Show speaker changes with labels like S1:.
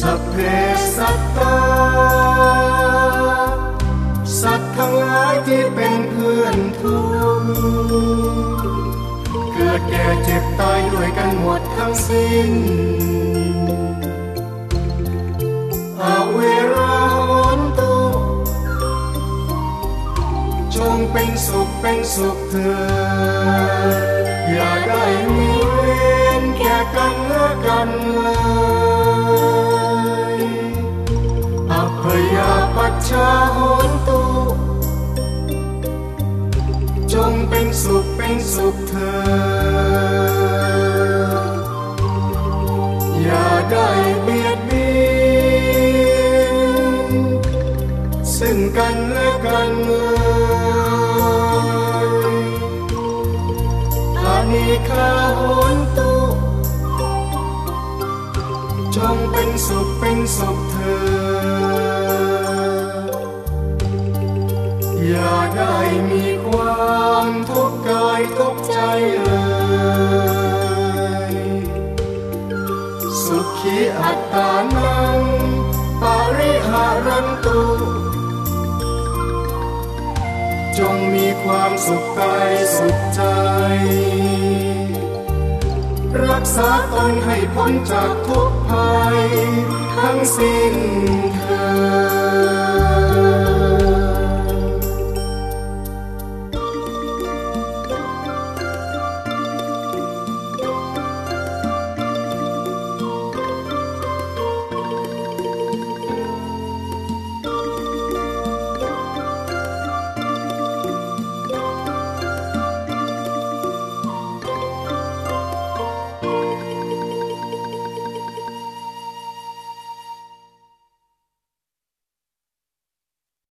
S1: สัพเพสัตตา สัตว์ทั้งหลายที่เป็นเพื่อนทุกเกิดแก่เจ็บตายด้วยกันหมดทั้งสิ้นอเวราหนตุจงเป็นสุขเป็นสุขเถิดอย่าได้มีเวรแก่กันและกันเลย สุขเป็นสุขเถิดอย่าได้เบียดเบียนซึ่งกันและกันเลยอานิคาโหนตุจงเป็นสุขเป็นสุขเถิด อย่าได้มีความทุกข์กายทุกใจเลย สุขีอัตตานังปาริหารันตุ จงมีความสุขกายสุขใจ รักษาตนให้พ้นจากทุกภัย ทั้งสิ้นเถิด